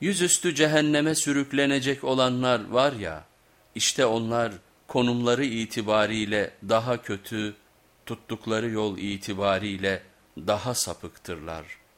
Yüzüstü cehenneme sürüklenecek olanlar var ya, işte onlar konumları itibariyle daha kötü, tuttukları yol itibariyle daha sapıktırlar.''